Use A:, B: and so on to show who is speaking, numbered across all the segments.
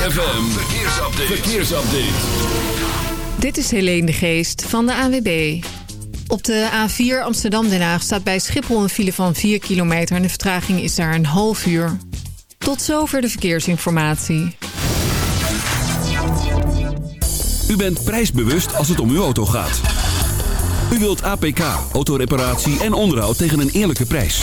A: ZFM, verkeersupdate. verkeersupdate.
B: Dit is Helene de Geest van de AWB. Op de A4 Amsterdam-Den Haag staat bij Schiphol een file van 4 kilometer... en de vertraging is daar een half uur. Tot zover de verkeersinformatie.
A: U bent prijsbewust als het om uw auto gaat. U wilt APK, autoreparatie en onderhoud tegen een eerlijke prijs.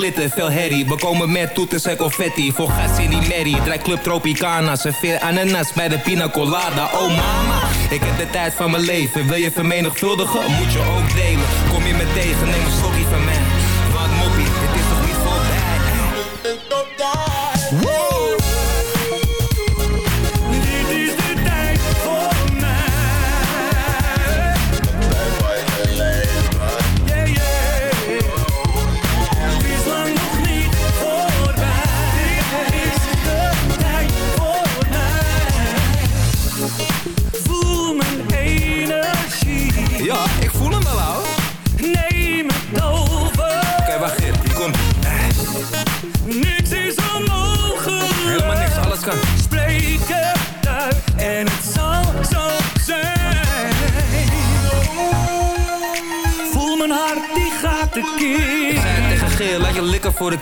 C: Glitter Veel herrie, we komen met toeters en confetti. Voor gas in die merrie, draai club Tropicana. Serveer ananas bij de pina colada. Oh mama, ik heb de tijd van mijn leven. Wil je vermenigvuldigen, moet je ook delen Kom je me tegen, neem een slokje van mij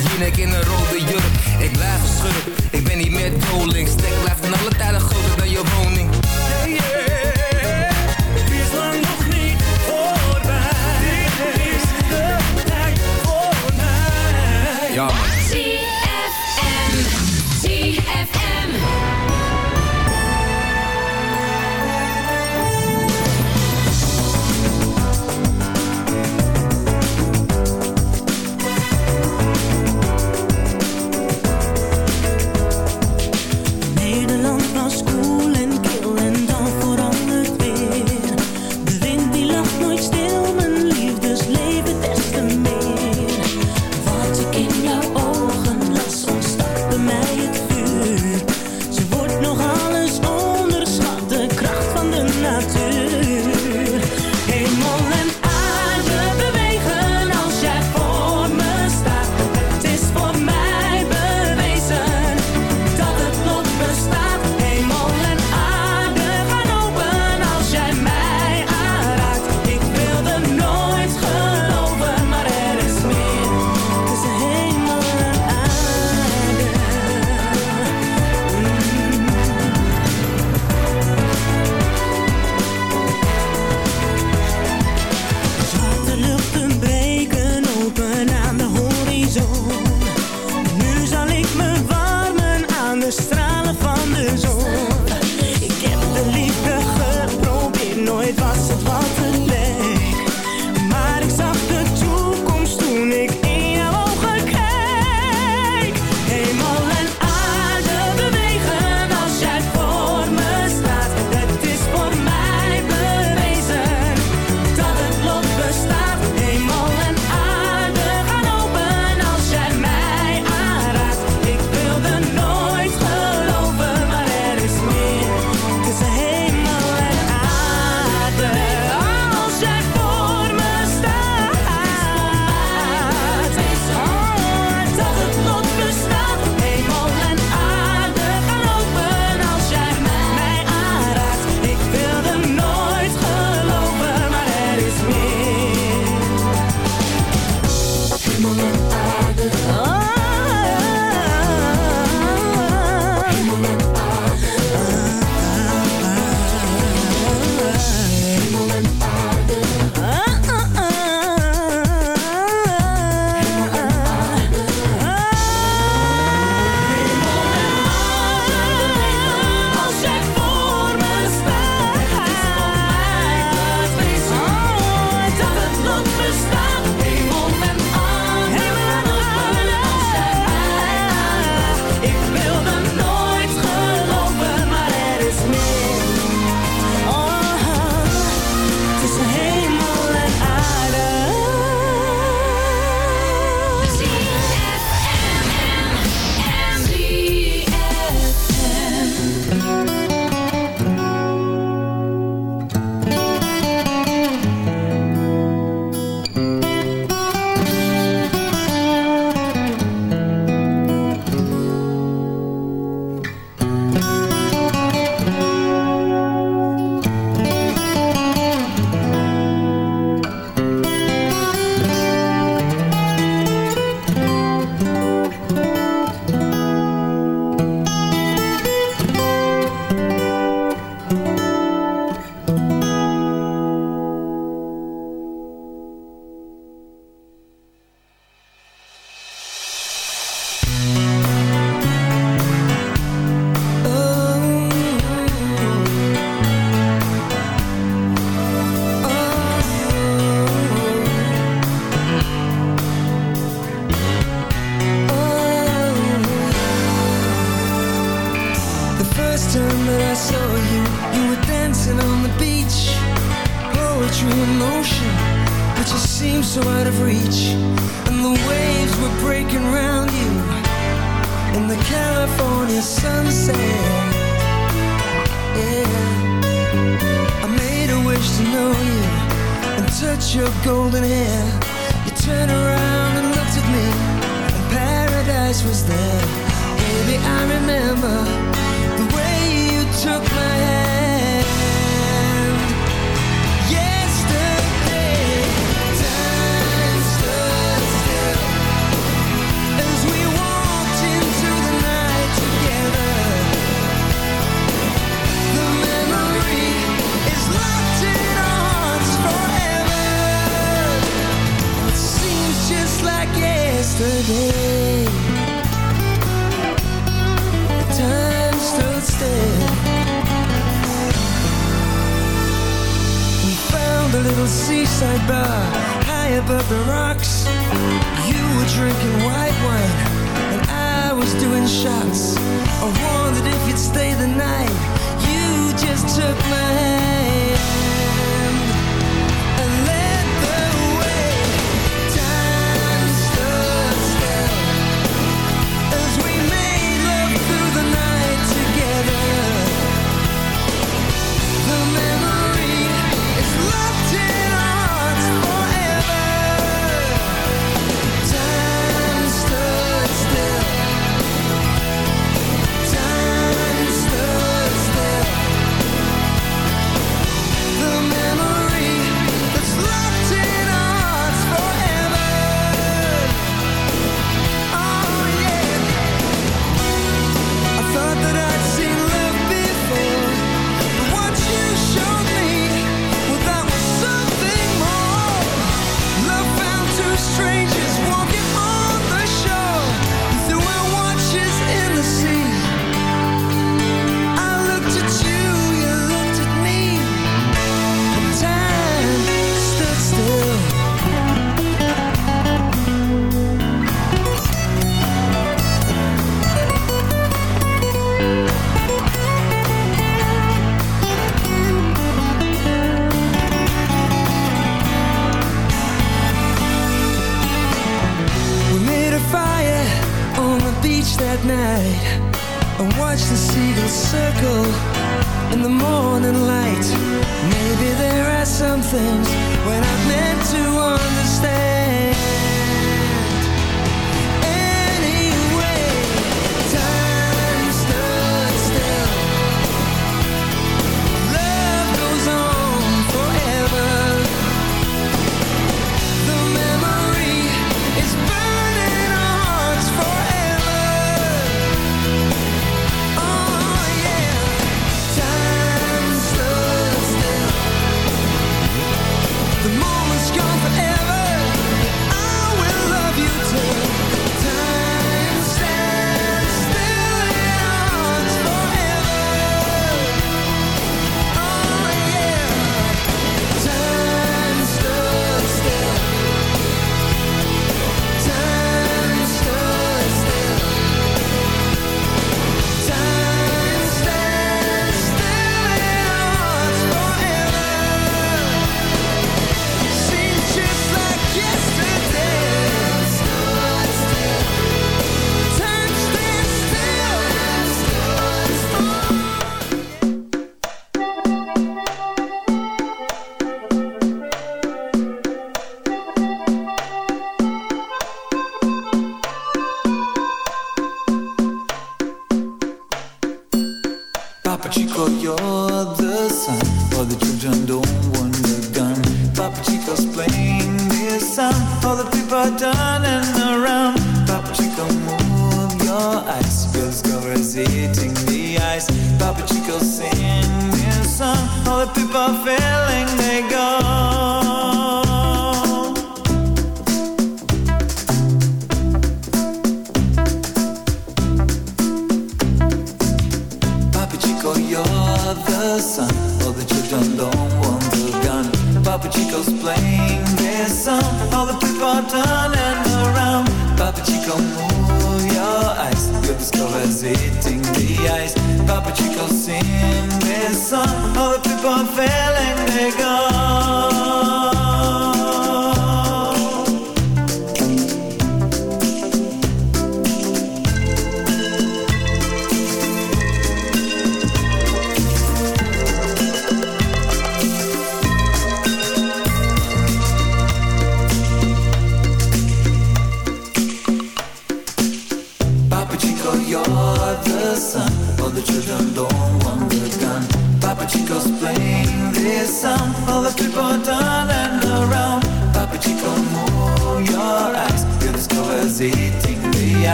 C: Jinek in een rode jurk. Ik blijf een ik ben niet meer doling Stek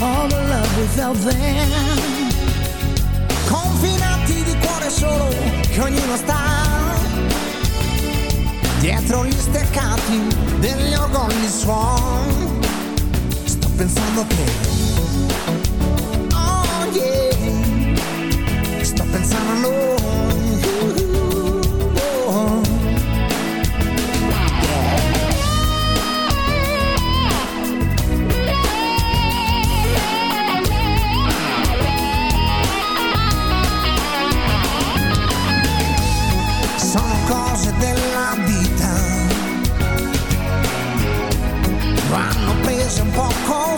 D: all the love without them. Confinati di cuore solo che ognuno sta dietro gli steccati degli orgogli suon. Sto pensando che oh yeah sto pensando a noi.
E: Pop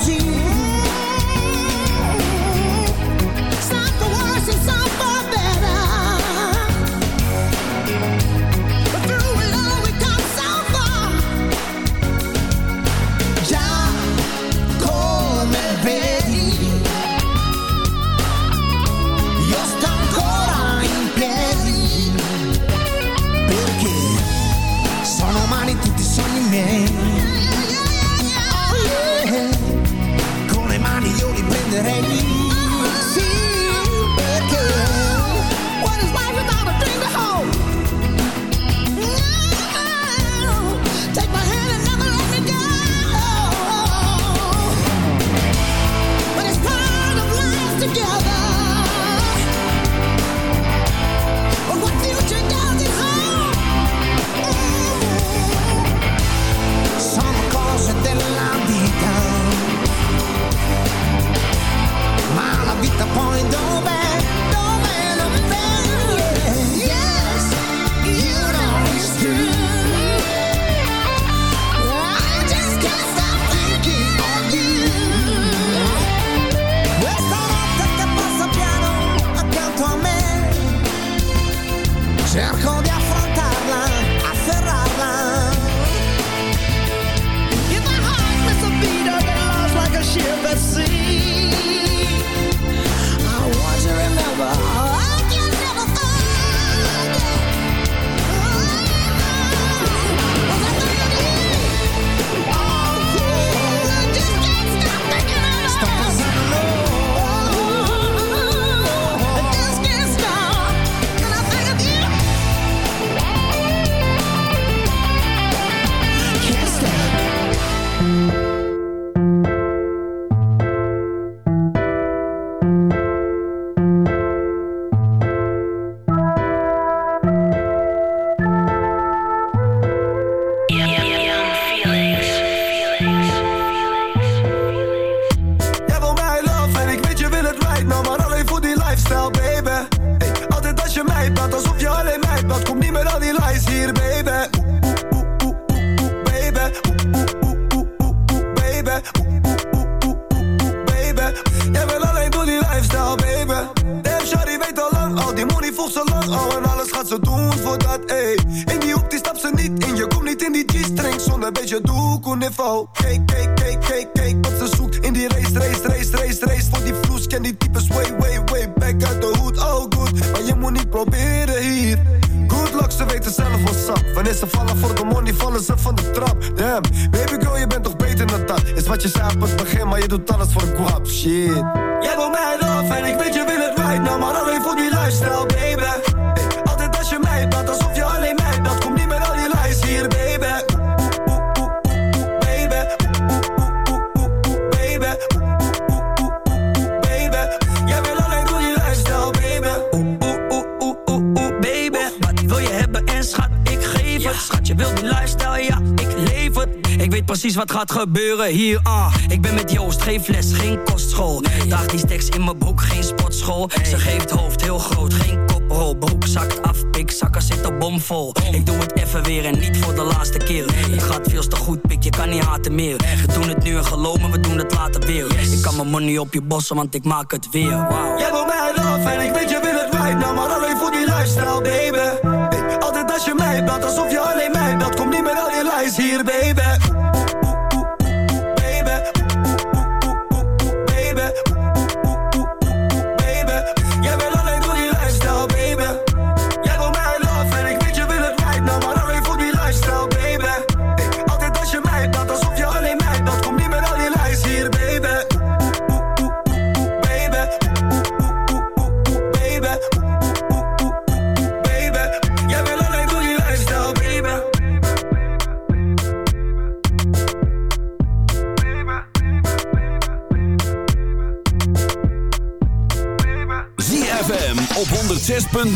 E: op je
F: bossen, want ik maak het weer. Wow.
E: Jij wil mij af en ik weet je wil het wijd. Nou, maar alleen voor die lifestyle, baby. Altijd als je mij belt, alsof je alleen mij belt. Kom niet meer al je lijst hier, baby.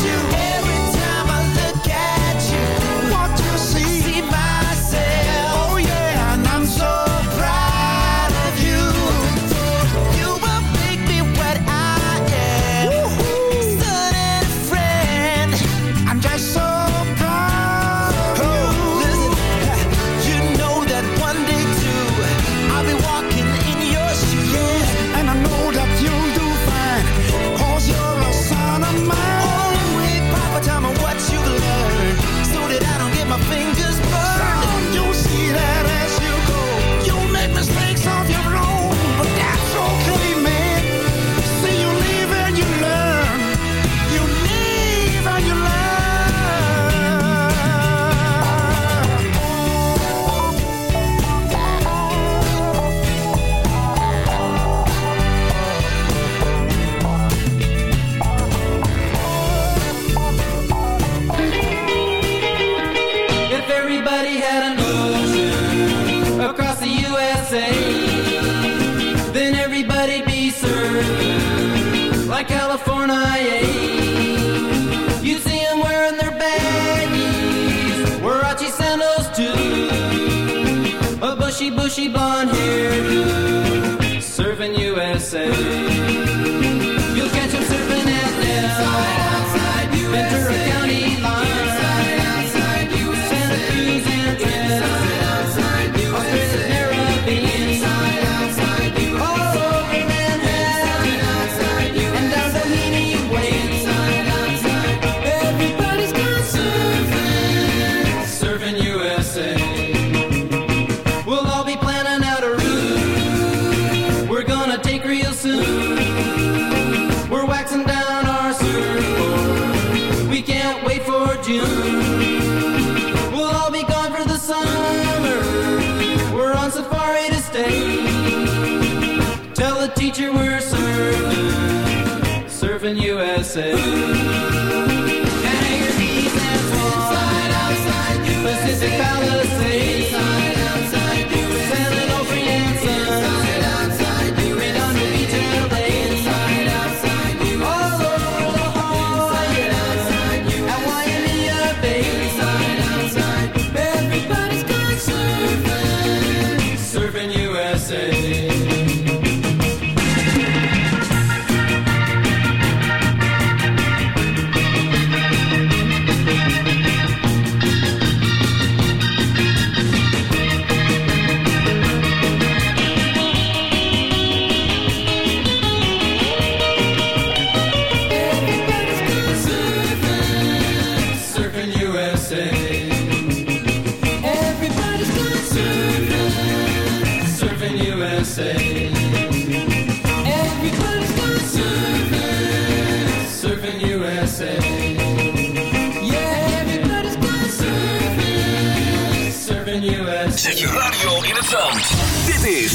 G: you
H: teacher, were serving, serving USA.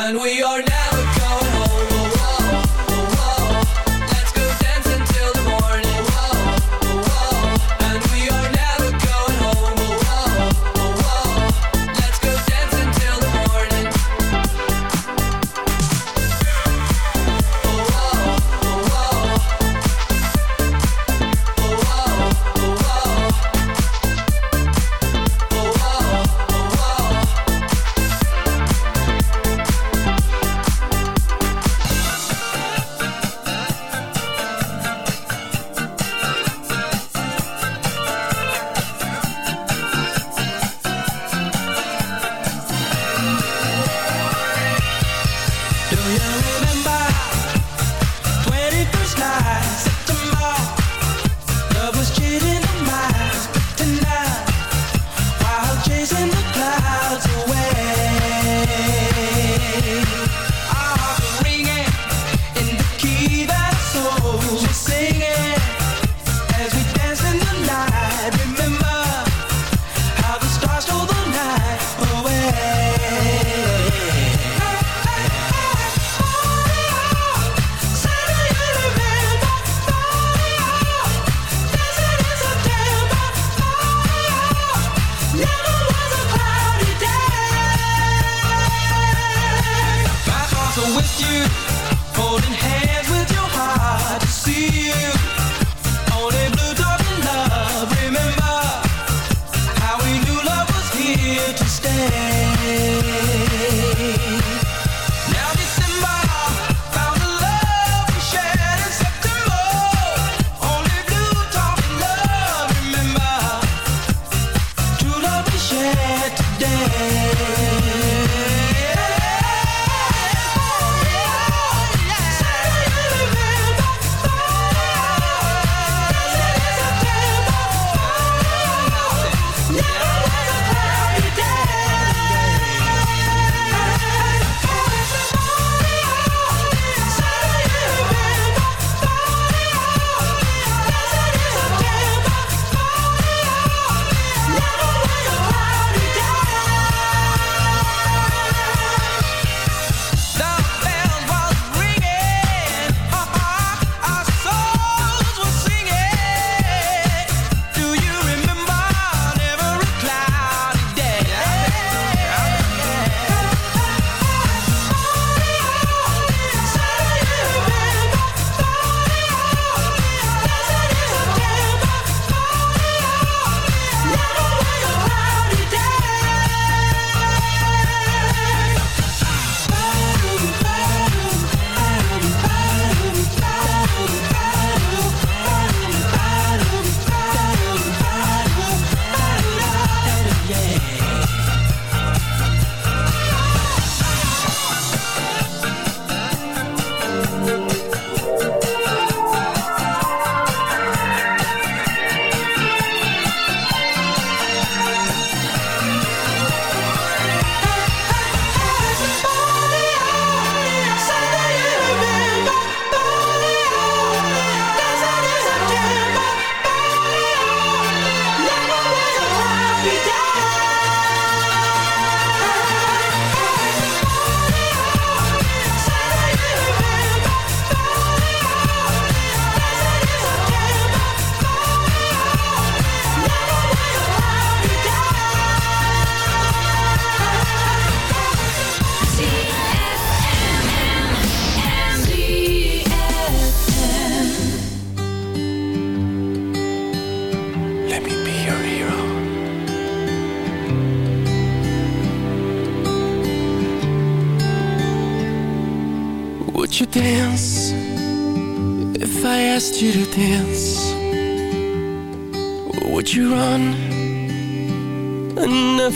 H: And we are never going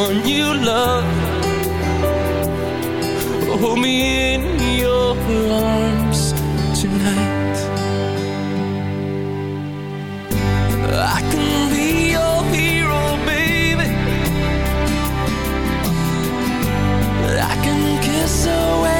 I: one you love? Hold me in your arms tonight. I can be your hero, baby. I can kiss away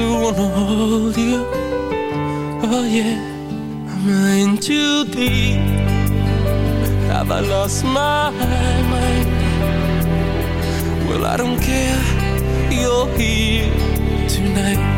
I: I wanna hold you. Oh yeah, I'm in too deep. Have I lost my mind? Well, I don't care. You're here tonight.